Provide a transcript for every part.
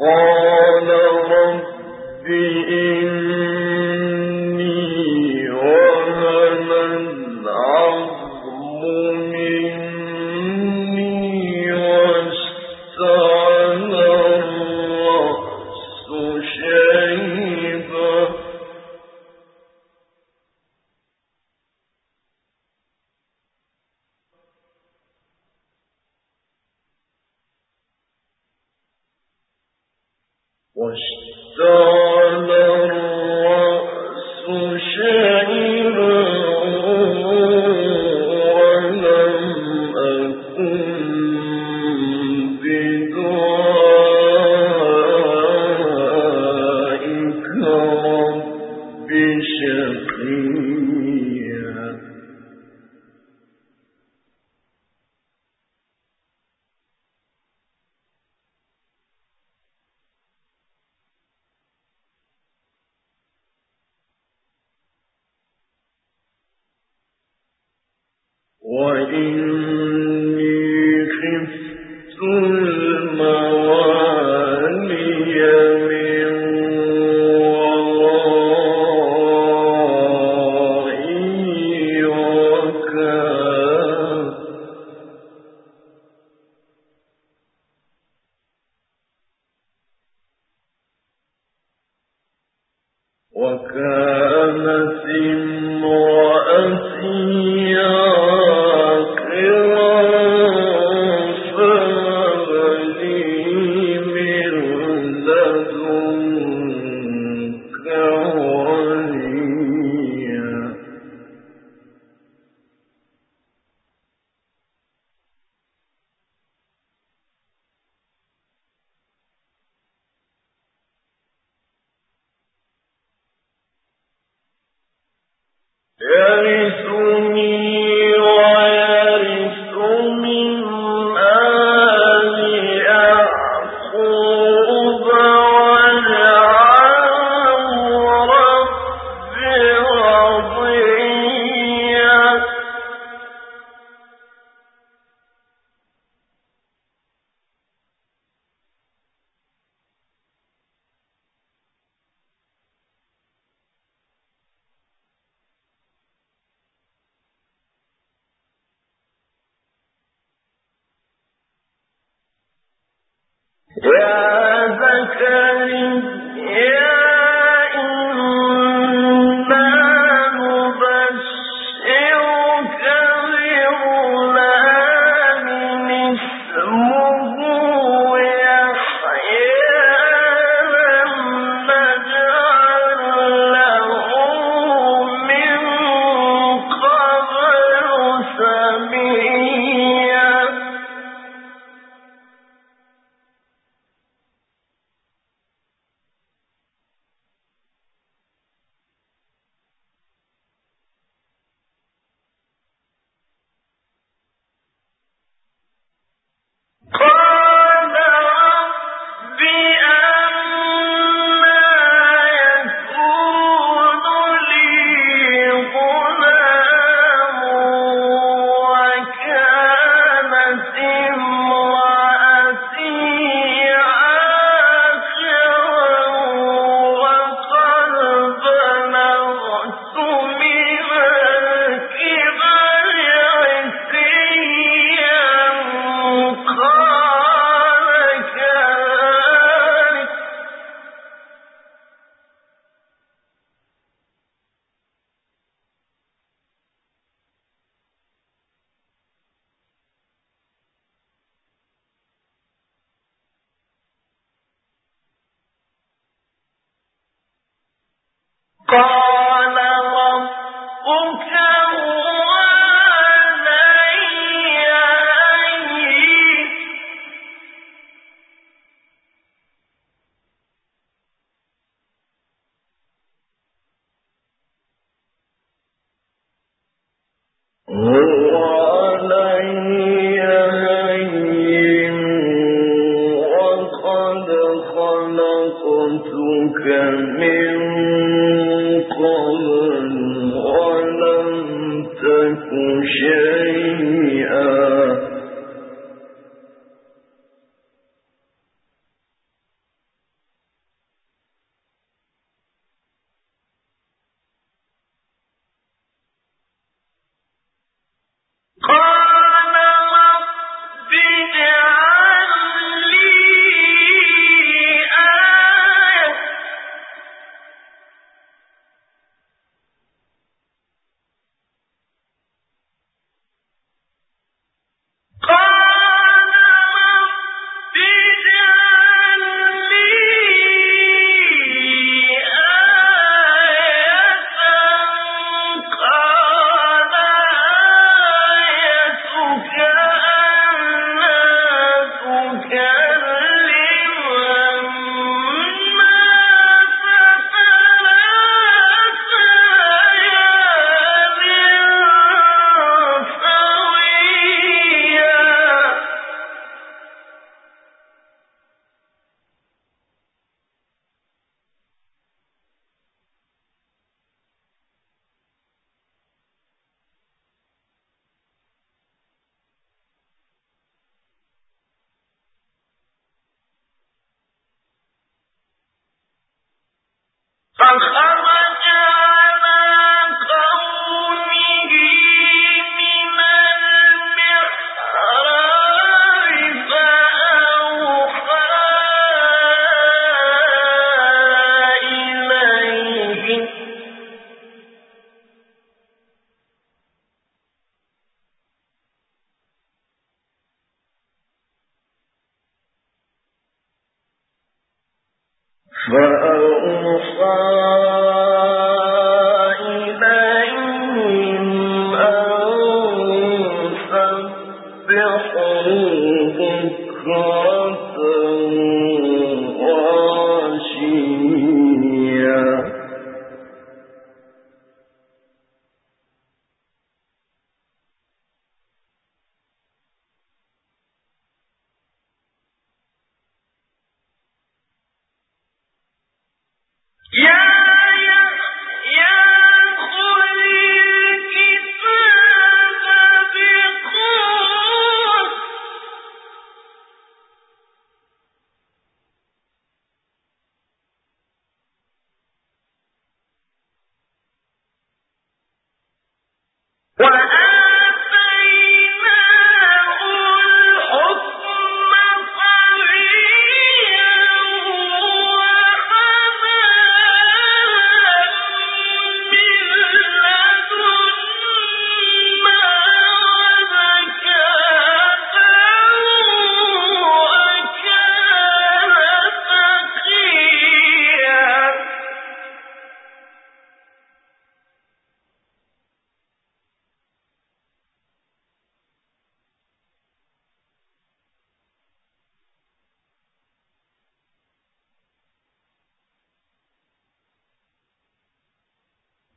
قال وَإِنَّ يا وبرا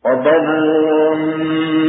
بوالديه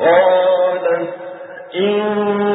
قالت إن